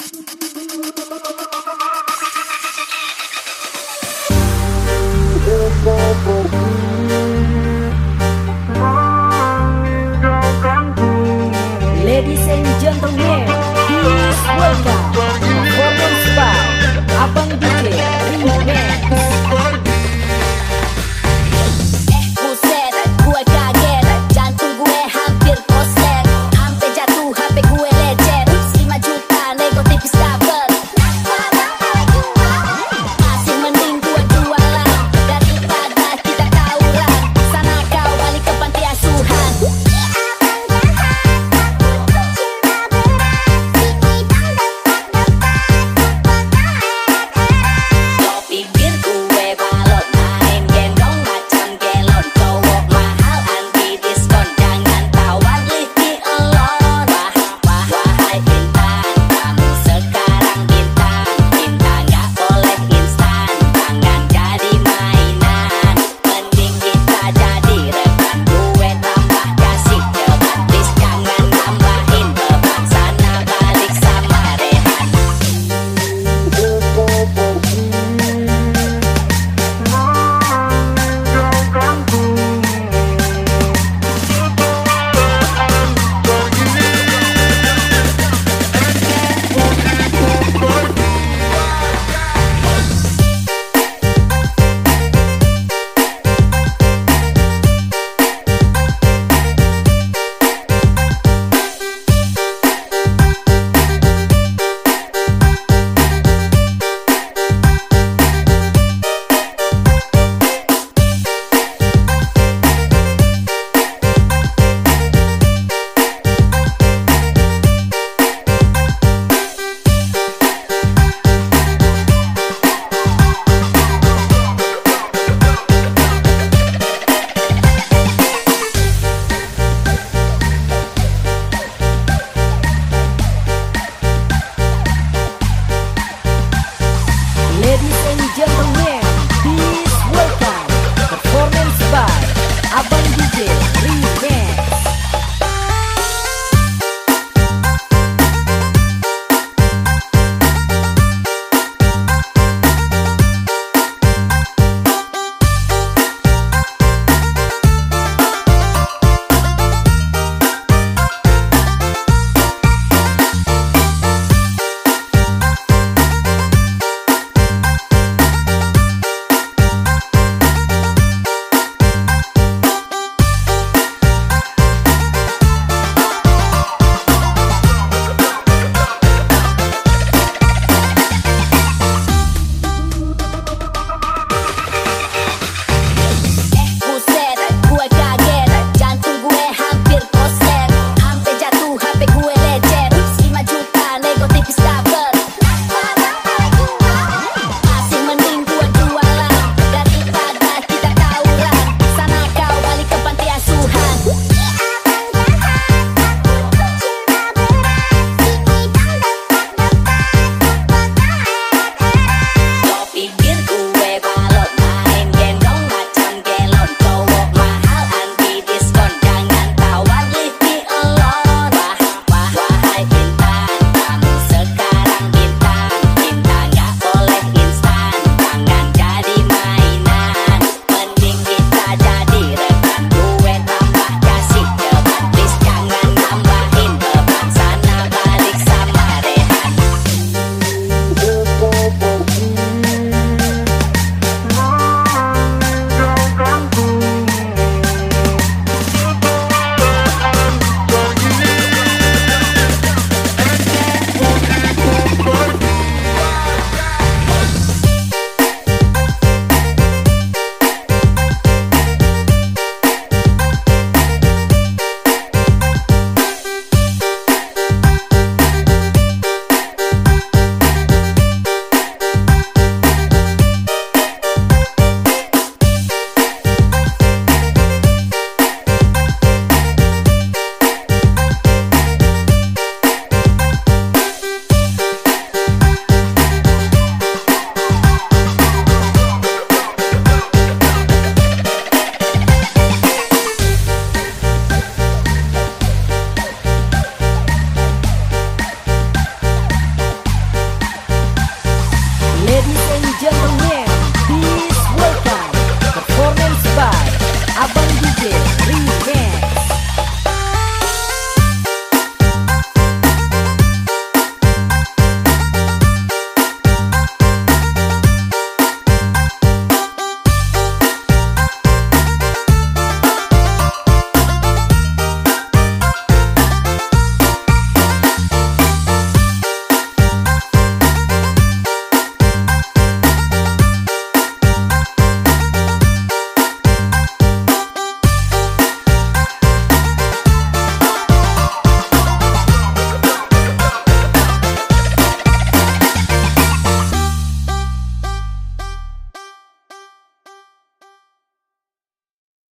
Ladies and gentlemen, please welcome